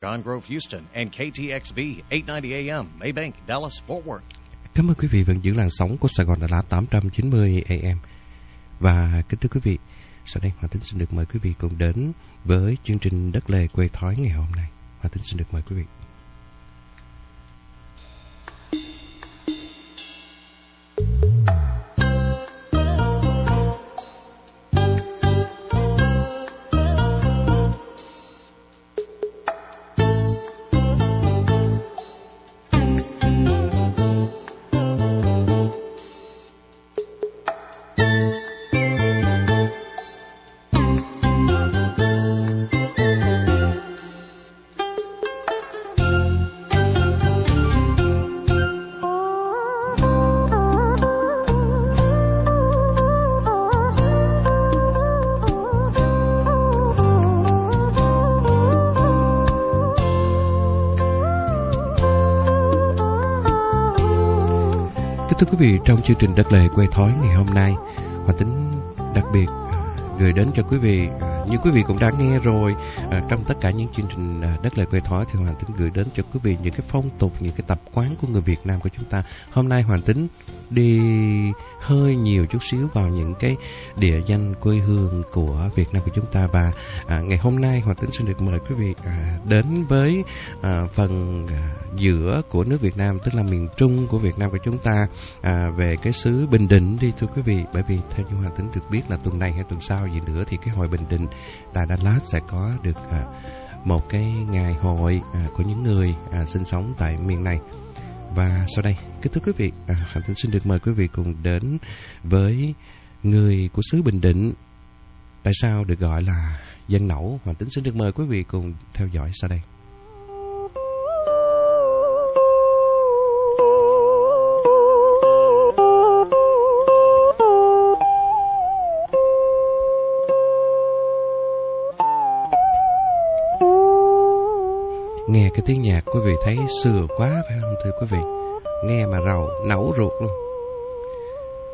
Gone Grove, Houston, and KTXV 890 AM, Maybank, Dallas, Fort Worth. Cảm ơn quý vị vẫn giữ làn sóng của Sài Gòn Đà Lạt 890 AM. Và kính thưa quý vị, sau đây Hòa Tính xin được mời quý vị cùng đến với chương trình Đất Lề Quê Thói ngày hôm nay. Hòa Tính xin được mời quý vị. Vị, trong chương trình Đất Lề Quê Thói ngày hôm nay, Hòa Tính đặc biệt à, gửi đến cho quý vị à, như quý vị cũng đã nghe rồi à, trong tất cả những chương trình à, Đất lời Quê Thói thì Hoàng Tính gửi đến cho quý vị những cái phong tục, những cái tập quán của người Việt Nam của chúng ta. Hôm nay Hoàng Tính đi hơi nhiều chút xíu vào những cái địa danh quê hương của Việt Nam của chúng ta và à, ngày hôm nay Hoàng Tính xin được mời quý vị à, đến với à, phần à, giữa của nước Việt Nam tức là miền Trung của Việt Nam của chúng ta à, về cái xứ Bình Định đi thưa quý vị bởi vì theo như Hoàng Tính được biết là tuần này hay tuần sau gì nữa thì cái hội Bình Định tại Đà Lạt sẽ có được à, một cái ngày hội à, của những người à, sinh sống tại miền này. Và sau đây kính thưa quý vị à, Hoàng xin được mời quý vị cùng đến với người của xứ Bình Định. Tại sao được gọi là dân nẫu? Hạnh Tính xin được mời quý vị cùng theo dõi sau đây. Thấy xưa quá phải không thưa quý vị? Nghe mà rầu, nẩu ruột luôn.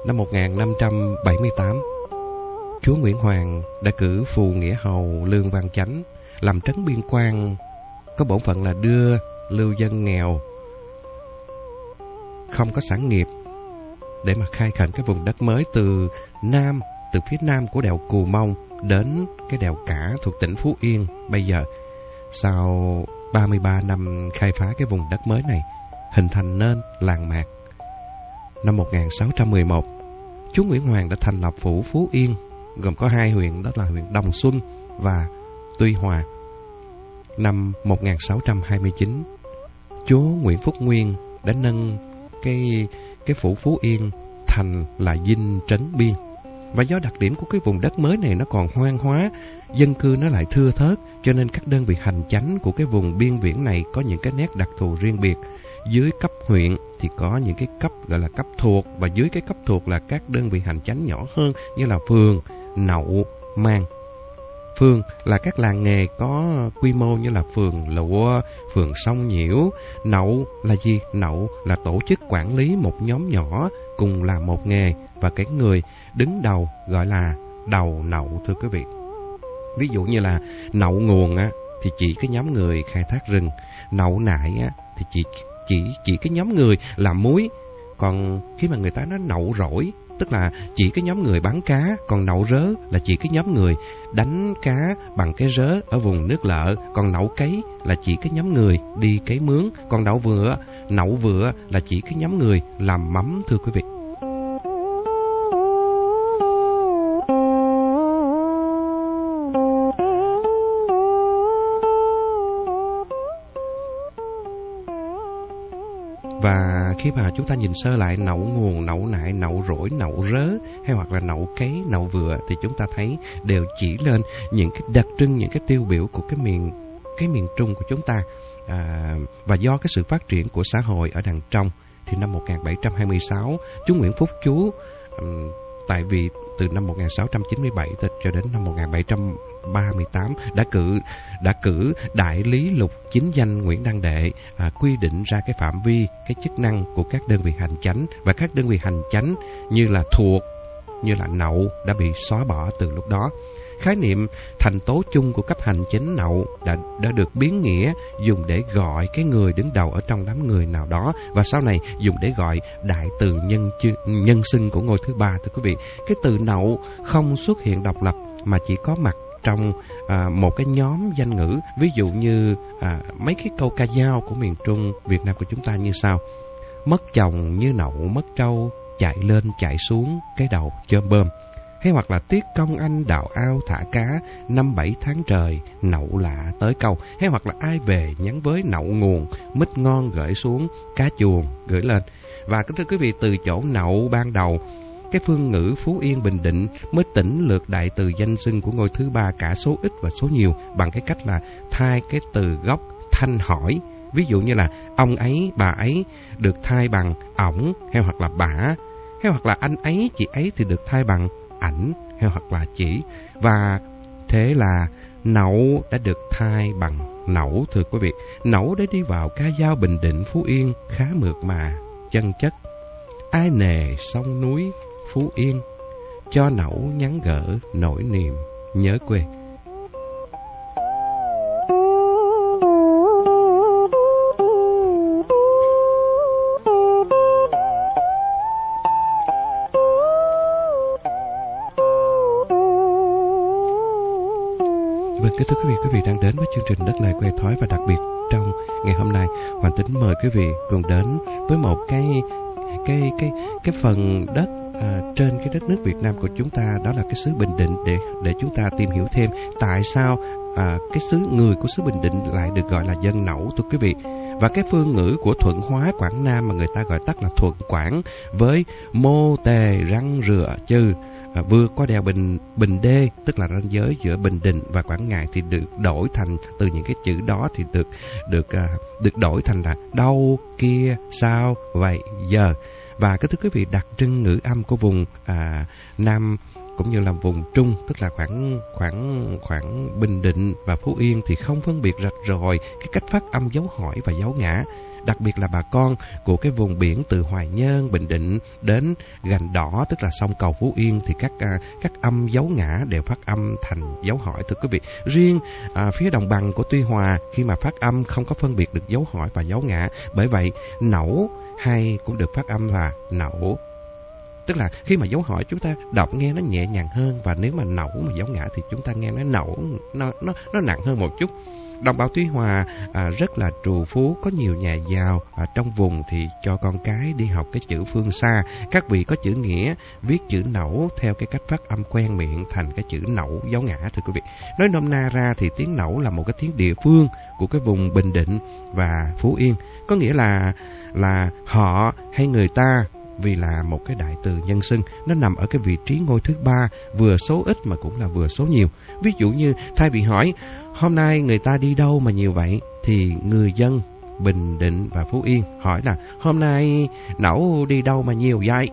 Năm 1578, chúa Nguyễn Hoàng đã cử phù nghĩa hầu Lương Văn Chánh làm trấn biên quan có bổn phận là đưa lưu dân nghèo không có sản nghiệp để mà khai khẩn cái vùng đất mới từ nam từ phía nam của đèo Cù Mông đến cái đèo Cả thuộc tỉnh Phú Yên bây giờ sau 33 năm khai phá cái vùng đất mới này, hình thành nên làng mạc. Năm 1611, chúa Nguyễn Hoàng đã thành lập phủ Phú Yên, gồm có hai huyện đó là huyện Đồng Xuân và Tuy Hòa. Năm 1629, chúa Nguyễn Phúc Nguyên đã nâng cái cái phủ Phú Yên thành là dinh trấn biên. Và do đặc điểm của cái vùng đất mới này nó còn hoang hóa, dân cư nó lại thưa thớt, cho nên các đơn vị hành chánh của cái vùng biên viễn này có những cái nét đặc thù riêng biệt. Dưới cấp huyện thì có những cái cấp gọi là cấp thuộc và dưới cái cấp thuộc là các đơn vị hành chánh nhỏ hơn như là phường, nậu, mang. Phường là các làng nghề có quy mô như là phường lụa, phường sông nhiễu. Nậu là gì? Nậu là tổ chức quản lý một nhóm nhỏ cùng là một nghề và cái người đứng đầu gọi là đầu nậu thưa quý vị. Ví dụ như là nậu nguồn á thì chỉ cái nhóm người khai thác rừng, nậu nại á thì chỉ chỉ chỉ cái nhóm người làm muối. Còn khi mà người ta nói nậu rỗi tức là chỉ cái nhóm người bán cá, còn nậu rớ là chỉ cái nhóm người đánh cá bằng cái rớ ở vùng nước lợ, còn nậu cấy là chỉ cái nhóm người đi cấy mướn, còn nậu vựa, nậu vựa là chỉ cái nhóm người làm mắm thưa quý vị. Khi mà chúng ta nhìn sơ lại nậu nguồn, nậu nại, nậu rỗi, nậu rớ hay hoặc là nậu cấy, nậu vừa thì chúng ta thấy đều chỉ lên những cái đặc trưng, những cái tiêu biểu của cái miền cái miền Trung của chúng ta. À, và do cái sự phát triển của xã hội ở đằng trong thì năm 1726, chú Nguyễn Phúc Chú um, tại vì từ năm 1697 cho đến năm 1738 đã cử đã cử đại lý lục chính danh Nguyễn Đăng Đệ à, quy định ra cái phạm vi cái chức năng của các đơn vị hành chánh và các đơn vị hành chánh như là thuộc như là nậu đã bị xóa bỏ từ lúc đó khái niệm thành tố chung của cấp hành chính nậu đã, đã được biến nghĩa dùng để gọi cái người đứng đầu ở trong đám người nào đó. Và sau này dùng để gọi đại từ nhân nhân xưng của ngôi thứ ba thưa quý vị. Cái từ nậu không xuất hiện độc lập mà chỉ có mặt trong à, một cái nhóm danh ngữ. Ví dụ như à, mấy cái câu ca dao của miền Trung Việt Nam của chúng ta như sau. Mất chồng như nậu mất trâu chạy lên chạy xuống cái đầu chơm bơm hay hoặc là tiết công anh đào ao thả cá năm bảy tháng trời nậu lạ tới câu. Hay hoặc là ai về nhắn với nậu nguồn mít ngon gửi xuống cá chuồng gửi lên. Và kính thưa quý vị từ chỗ nậu ban đầu cái phương ngữ Phú Yên Bình Định mới tỉnh lược đại từ danh xưng của ngôi thứ ba cả số ít và số nhiều bằng cái cách là thay cái từ gốc thanh hỏi. Ví dụ như là ông ấy, bà ấy được thay bằng ổng hay hoặc là bả, hay hoặc là anh ấy, chị ấy thì được thay bằng ảnh hay hoặc là chỉ. Và thế là nẫu đã được thay bằng nẩu thưa quý vị. Nẩu để đi vào ca dao Bình Định Phú Yên khá mượt mà, chân chất. Ai nề sông núi Phú Yên Cho nẫu nhắn gỡ nỗi niềm nhớ quê thoái và đặc biệt trong ngày hôm nay, Hoàng Tính mời quý vị cùng đến với một cái cái cái cái phần đất à, trên cái đất nước Việt Nam của chúng ta đó là cái xứ Bình Định để để chúng ta tìm hiểu thêm tại sao à, cái xứ người của xứ Bình Định lại được gọi là dân nẩu thưa quý vị. Và cái phương ngữ của thuận hóa Quảng Nam mà người ta gọi tắt là thuận Quảng với mô tề răng rửa chư à, vượt qua đèo Bình Bình Đê tức là ranh giới giữa Bình Định và Quảng Ngãi thì được đổi thành từ những cái chữ đó thì được được à, được đổi thành là đâu kia sao vậy giờ. Và cái thưa quý vị đặc trưng ngữ âm của vùng à, Nam cũng như là vùng Trung tức là khoảng khoảng khoảng Bình Định và Phú Yên thì không phân biệt rạch ròi cái cách phát âm dấu hỏi và dấu ngã đặc biệt là bà con của cái vùng biển từ Hoài Nhơn, Bình Định đến Gành Đỏ tức là sông cầu Phú Yên thì các à, các âm dấu ngã đều phát âm thành dấu hỏi thưa quý vị. Riêng à, phía đồng bằng của Tuy Hòa khi mà phát âm không có phân biệt được dấu hỏi và dấu ngã, bởi vậy nẩu hay cũng được phát âm là nẩu. Tức là khi mà dấu hỏi chúng ta đọc nghe nó nhẹ nhàng hơn và nếu mà nẩu mà dấu ngã thì chúng ta nghe nó nẩu nó nó nó nặng hơn một chút. Đồng bào Tuy Hòa à, rất là trù phú, có nhiều nhà giàu à, trong vùng thì cho con cái đi học cái chữ phương xa. Các vị có chữ nghĩa, viết chữ nẩu theo cái cách phát âm quen miệng thành cái chữ nẩu dấu ngã thưa quý vị. Nói nôm na ra thì tiếng nẩu là một cái tiếng địa phương của cái vùng Bình Định và Phú Yên. Có nghĩa là là họ hay người ta vì là một cái đại từ nhân xưng nó nằm ở cái vị trí ngôi thứ ba, vừa số ít mà cũng là vừa số nhiều. Ví dụ như, thay vì hỏi, hôm nay người ta đi đâu mà nhiều vậy? thì người dân Bình Định và Phú Yên hỏi là, hôm nay nẩu đi đâu mà nhiều vậy?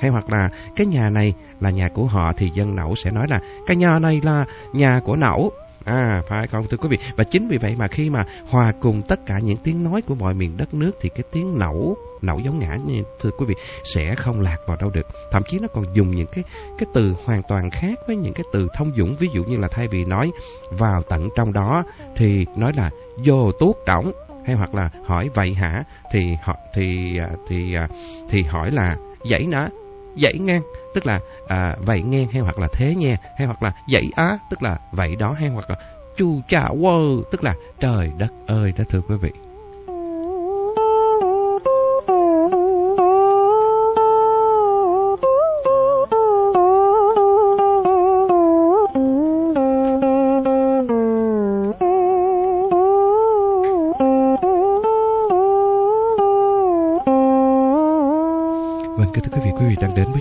Hay hoặc là, cái nhà này là nhà của họ thì dân nẩu sẽ nói là, cái nhà này là nhà của nẩu À, phải không thưa quý vị? Và chính vì vậy mà khi mà hòa cùng tất cả những tiếng nói của mọi miền đất nước thì cái tiếng nẩu, nẩu giống ngã như thưa quý vị sẽ không lạc vào đâu được. Thậm chí nó còn dùng những cái cái từ hoàn toàn khác với những cái từ thông dụng. Ví dụ như là thay vì nói vào tận trong đó thì nói là vô tuốt trọng hay hoặc là hỏi vậy hả thì họ thì à, thì à, thì hỏi là vậy nè dãy ngang tức là à, vậy ngang hay hoặc là thế nghe hay hoặc là dãy á tức là vậy đó hay hoặc là chu cha wow tức là trời đất ơi đó thưa quý vị.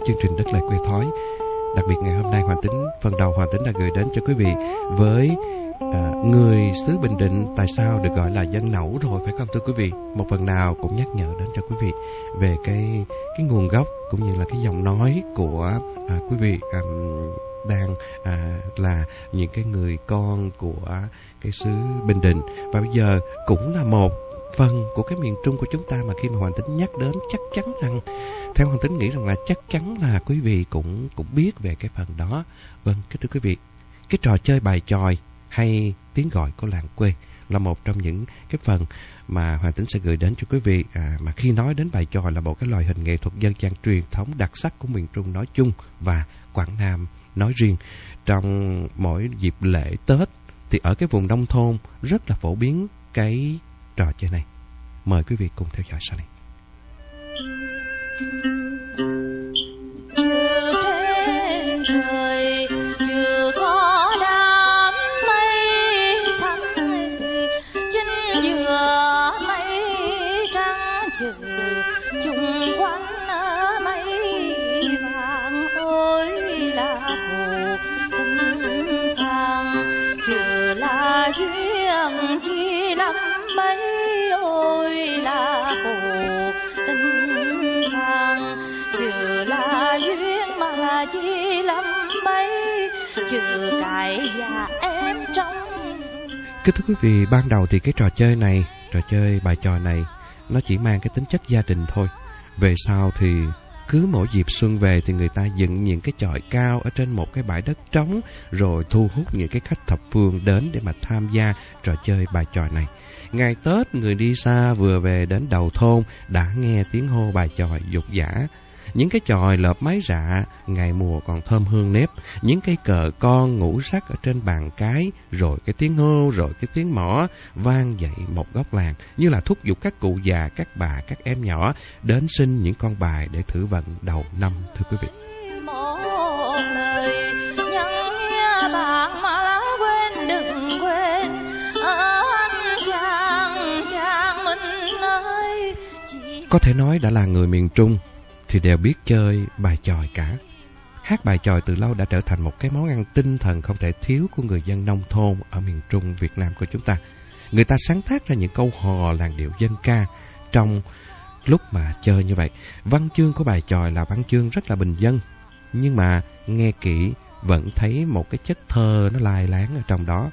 Chương trình Đất Lại Quê Thói. Đặc biệt ngày hôm nay Hoàng Tính, phần đầu Hoàng Tính đã gửi đến cho quý vị với à, người xứ Bình Định tại sao được gọi là dân nẩu rồi phải không thưa quý vị? Một phần nào cũng nhắc nhở đến cho quý vị về cái cái nguồn gốc cũng như là cái giọng nói của à, quý vị à, đang à, là những cái người con của cái xứ Bình Định và bây giờ cũng là một phần của cái miền Trung của chúng ta mà khi mà Hoàng Tính nhắc đến chắc chắn rằng theo Hoàng Tính nghĩ rằng là chắc chắn là quý vị cũng cũng biết về cái phần đó. Vâng, kính thưa quý vị, cái trò chơi bài tròi hay tiếng gọi của làng quê là một trong những cái phần mà Hoàng Tính sẽ gửi đến cho quý vị à, mà khi nói đến bài tròi là một cái loại hình nghệ thuật dân gian truyền thống đặc sắc của miền Trung nói chung và Quảng Nam nói riêng. Trong mỗi dịp lễ Tết thì ở cái vùng nông thôn rất là phổ biến cái trò chơi này. Mời quý vị cùng theo dõi sau này. Kính thưa quý vị, ban đầu thì cái trò chơi này, trò chơi bài trò này, nó chỉ mang cái tính chất gia đình thôi. Về sau thì cứ mỗi dịp xuân về thì người ta dựng những cái chòi cao ở trên một cái bãi đất trống rồi thu hút những cái khách thập phương đến để mà tham gia trò chơi bài tròi này. Ngày Tết người đi xa vừa về đến đầu thôn đã nghe tiếng hô bài tròi dục giả những cái chòi lợp mái rạ, ngày mùa còn thơm hương nếp, những cây cờ con ngủ sắc ở trên bàn cái, rồi cái tiếng hô, rồi cái tiếng mỏ, vang dậy một góc làng, như là thúc giục các cụ già, các bà, các em nhỏ đến sinh những con bài để thử vận đầu năm, thưa quý vị. Có thể nói đã là người miền Trung thì đều biết chơi bài tròi cả. Hát bài tròi từ lâu đã trở thành một cái món ăn tinh thần không thể thiếu của người dân nông thôn ở miền Trung Việt Nam của chúng ta. Người ta sáng tác ra những câu hò làn điệu dân ca trong lúc mà chơi như vậy. Văn chương của bài tròi là văn chương rất là bình dân, nhưng mà nghe kỹ vẫn thấy một cái chất thơ nó lai láng ở trong đó.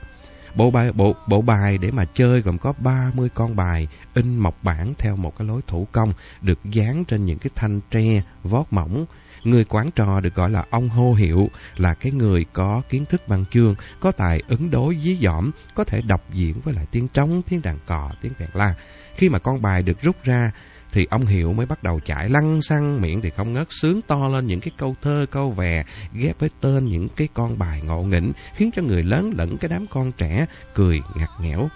Bộ bài, bộ, bộ bài để mà chơi gồm có 30 con bài in mộc bản theo một cái lối thủ công được dán trên những cái thanh tre vót mỏng. Người quán trò được gọi là ông hô hiệu là cái người có kiến thức văn chương, có tài ứng đối dí dỏm, có thể đọc diễn với lại tiếng trống, tiếng đàn cò, tiếng vẹn la. Khi mà con bài được rút ra thì ông Hiệu mới bắt đầu chạy lăn xăng miệng thì không ngớt sướng to lên những cái câu thơ, câu vè, ghép với tên những cái con bài ngộ nghĩnh, khiến cho người lớn lẫn cái đám con trẻ cười ngặt nghẽo.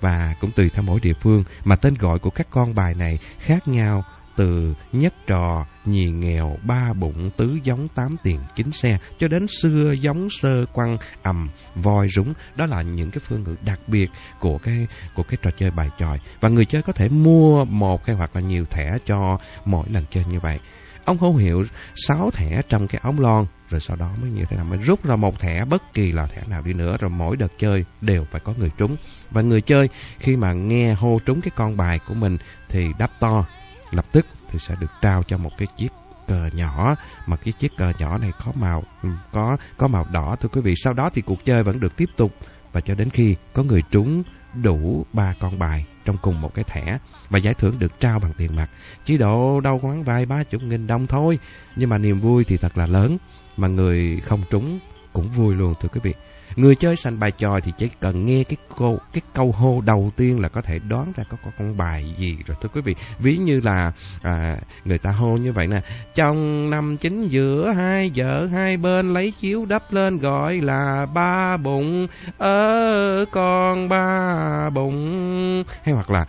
Và cũng tùy theo mỗi địa phương, mà tên gọi của các con bài này khác nhau từ nhất trò, nhì nghèo, ba bụng, tứ giống, tám tiền, chín xe, cho đến xưa giống sơ quăng, ầm, voi rúng. Đó là những cái phương ngữ đặc biệt của cái của cái trò chơi bài tròi. Và người chơi có thể mua một hay hoặc là nhiều thẻ cho mỗi lần chơi như vậy. Ông không hiểu sáu thẻ trong cái ống lon, rồi sau đó mới như thế nào mới rút ra một thẻ bất kỳ là thẻ nào đi nữa, rồi mỗi đợt chơi đều phải có người trúng. Và người chơi khi mà nghe hô trúng cái con bài của mình thì đáp to lập tức thì sẽ được trao cho một cái chiếc cờ nhỏ. Mà cái chiếc cờ nhỏ này có màu ừ, có có màu đỏ, thưa quý vị. Sau đó thì cuộc chơi vẫn được tiếp tục. Và cho đến khi có người trúng đủ ba con bài trong cùng một cái thẻ. Và giải thưởng được trao bằng tiền mặt. Chỉ độ đâu quán vài ba chục nghìn đồng thôi. Nhưng mà niềm vui thì thật là lớn. Mà người không trúng cũng vui luôn, thưa quý vị. Người chơi sành bài tròi thì chỉ cần nghe cái câu cái câu hô đầu tiên là có thể đoán ra có, có con bài gì rồi thưa quý vị. Ví như là à, người ta hô như vậy nè. Trong năm chính giữa hai vợ hai bên lấy chiếu đắp lên gọi là ba bụng. Ơ con ba bụng. Hay hoặc là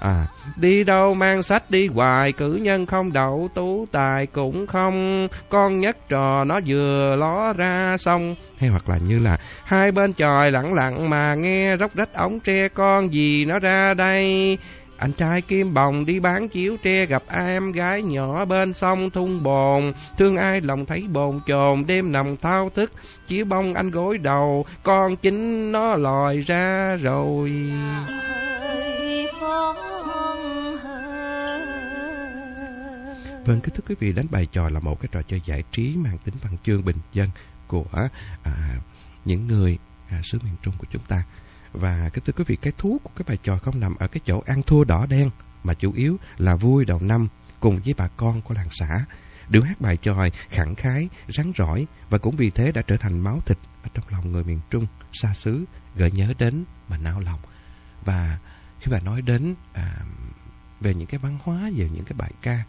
À, đi đâu mang sách đi hoài, cử nhân không đậu, tú tài cũng không, con nhất trò nó vừa ló ra xong. Hay hoặc là như là, hai bên tròi lặng lặng mà nghe róc rách ống tre con gì nó ra đây. Anh trai kim bồng đi bán chiếu tre gặp em gái nhỏ bên sông thung bồn. Thương ai lòng thấy bồn chồn đêm nằm thao thức. Chiếu bông anh gối đầu, con chính nó lòi ra rồi. Vâng, kính thưa quý vị, đánh bài trò là một cái trò chơi giải trí mang tính văn chương bình dân của à, những người à, xứ miền Trung của chúng ta. Và kính thưa quý vị, cái thú của cái bài trò không nằm ở cái chỗ ăn thua đỏ đen, mà chủ yếu là vui đầu năm cùng với bà con của làng xã. điệu hát bài tròi, khẳng khái, rắn rỏi và cũng vì thế đã trở thành máu thịt ở trong lòng người miền Trung, xa xứ, gợi nhớ đến mà nao lòng. Và khi bà nói đến à, về những cái văn hóa, về những cái bài ca,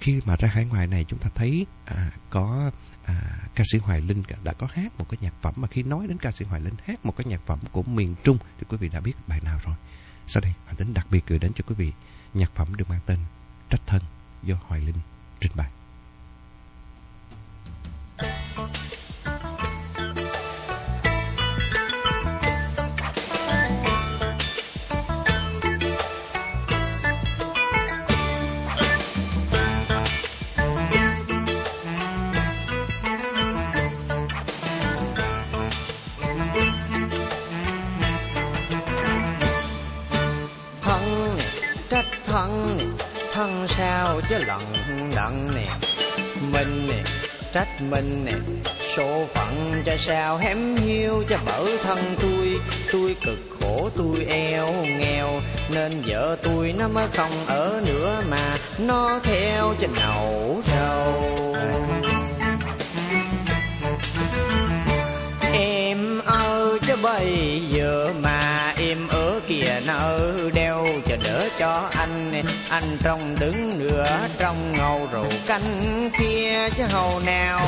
khi mà ra hải ngoại này chúng ta thấy à, có à, ca sĩ Hoài Linh đã có hát một cái nhạc phẩm mà khi nói đến ca sĩ Hoài Linh hát một cái nhạc phẩm của miền Trung thì quý vị đã biết bài nào rồi. Sau đây, Hoàng Tính đặc biệt gửi đến cho quý vị nhạc phẩm được mang tên Trách Thân do Hoài Linh trình bày. Ăn sao chứ lận đận nè, mình nè trách mình nè. Số phận cho sao hém hiu cho bở thân tôi. Tôi cực khổ tôi eo nghèo. Nên vợ tôi nó mới không ở nữa mà. Nó theo cho nậu sầu. Cho anh. Anh trong đứng nửa trong ngầu rượu canh kia chứ hầu nào.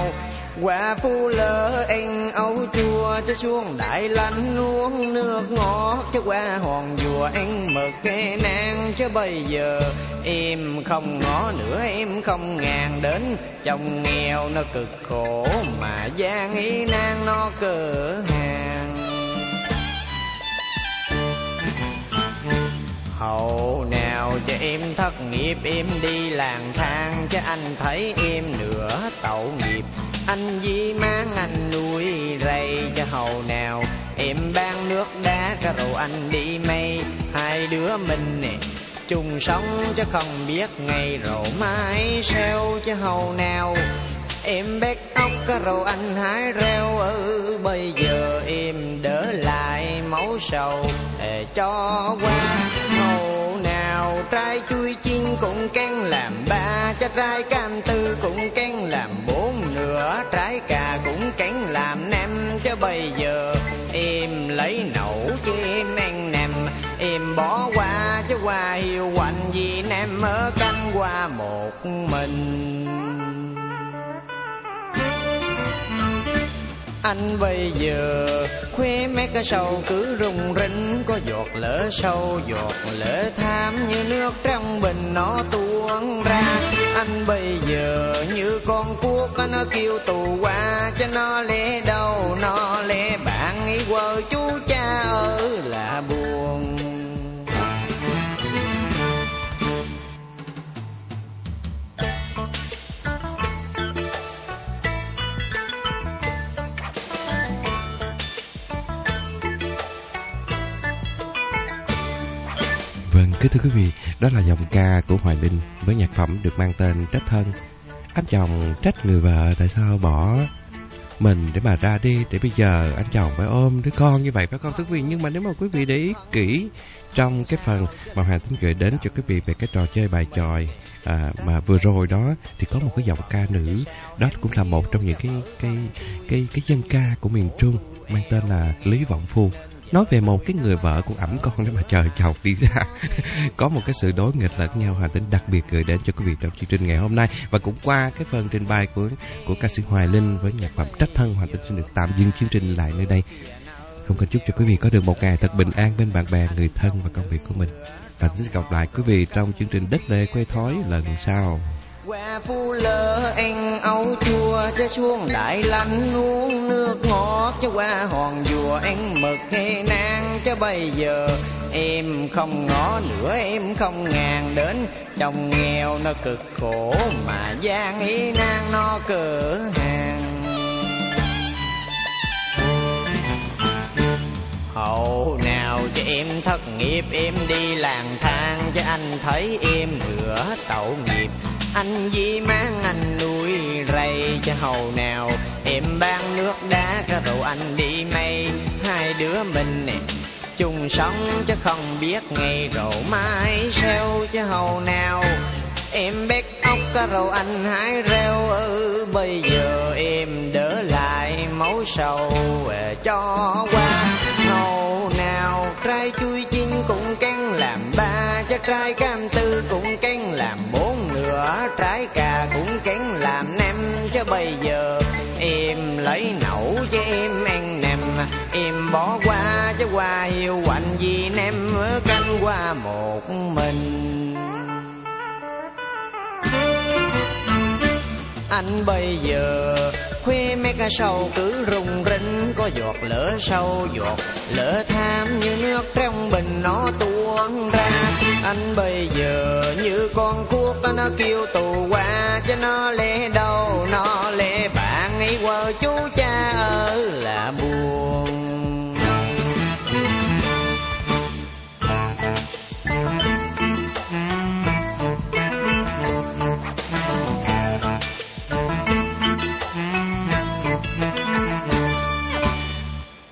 Quả phu lỡ anh ấu chua cho xuống đại lạnh uống nước ngọt cho qua hòn dùa anh mực cái nang. Chứ bây giờ em không ngó nữa em không ngàn đến. Chồng nghèo nó cực khổ mà gian ý nan nó cờ hà hậu. Nào cho em thất nghiệp, em đi làng thang. Cho anh thấy em nửa tậu nghiệp. Anh di mang anh nuôi rầy. Cho hầu nào, em ban nước đá cả rồi anh đi mây hai đứa mình nè, chung sống chứ không biết ngày rồi mai sao. Cho hầu nào, em bét ốc cái rồi anh hái reo. Ừ bây giờ em đỡ lại máu sầu. Để cho qua trai chui chiên cũng kén làm ba trái trai cam tư cũng kén làm bốn, nửa trái cà cũng kén làm năm. Cho bây giờ em lấy nậu chứ em ăn nằm, em bỏ qua chứ qua hiu quạnh vì nam ở canh qua một mình. Anh bây giờ khuê mấy cái sầu cứ rung rinh, có giọt lỡ sâu, giọt lỡ tham như nước trong bình nó tuôn ra. Anh bây giờ như con cuốc, nó kêu tù qua, cho nó lẽ đâu, nó lẽ bạn. Ý quơ chú cha Kính thưa quý vị, đó là dòng ca của Hoài Linh với nhạc phẩm được mang tên Trách Thân. Anh chồng trách người vợ tại sao bỏ mình để mà ra đi, để bây giờ anh chồng phải ôm đứa con như vậy phải không thưa quý vị? Nhưng mà nếu mà quý vị để ý kỹ trong cái phần mà Hoàng Tính gửi đến cho quý vị về cái trò chơi bài tròi à, mà vừa rồi đó thì có một cái giọng ca nữ đó cũng là một trong những cái cái cái cái dân ca của miền Trung mang tên là Lý Vọng Phu nói về một cái người vợ cũng ẩm con để mà chờ chồng đi ra. Có một cái sự đối nghịch lẫn nhau, Hà Tính đặc biệt gửi đến cho quý vị trong chương trình ngày hôm nay. Và cũng qua cái phần trình bày của của ca sĩ Hoài Linh với nhạc phẩm Trách Thân Hoàng Tính xin được tạm dừng chương trình lại nơi đây. Không cần chúc cho quý vị có được một ngày thật bình an bên bạn bè, người thân và công việc của mình. Và xin gặp lại quý vị trong chương trình đất lệ quê thói lần sau qua phu lỡ anh ấu chua cho xuống đại lạnh uống nước ngọt. Cho qua hòn dùa anh mực hay nang. Cho bây giờ em không ngó nữa, em không ngàn đến. Chồng nghèo nó cực khổ mà gian ý nang nó cửa hàng. Hậu nào cho em thất nghiệp, em đi làng thang. Cho anh thấy em nửa tậu nghiệp anh di mang anh nuôi rầy cho hầu nào? Em bán nước đá cả rượu anh đi mây hai đứa mình nè, chung sống chứ không biết ngày rồi mai sao cho hầu nào. Em bếp ốc rồi anh hái reo ừ bây giờ em đỡ lại máu sầu. Ờ, cho qua, Hầu nào? Trái chui chín cũng căng làm ba trái trai cam tư cũng căng trái cà cũng kén làm nem, chứ bây giờ em lấy nấu cho em ăn nem. Em bỏ qua chứ qua yêu quạnh gì nem canh qua một mình. Anh bây giờ khuya mấy ca sầu cứ rung rinh, có giọt lửa sâu, giọt lửa tham như nước trong bình nó tuôn ra anh bây giờ như con cuốc nó kêu tù qua cho nó lẽ đâu, nó lẽ bạn ấy quờ chú cha ơi.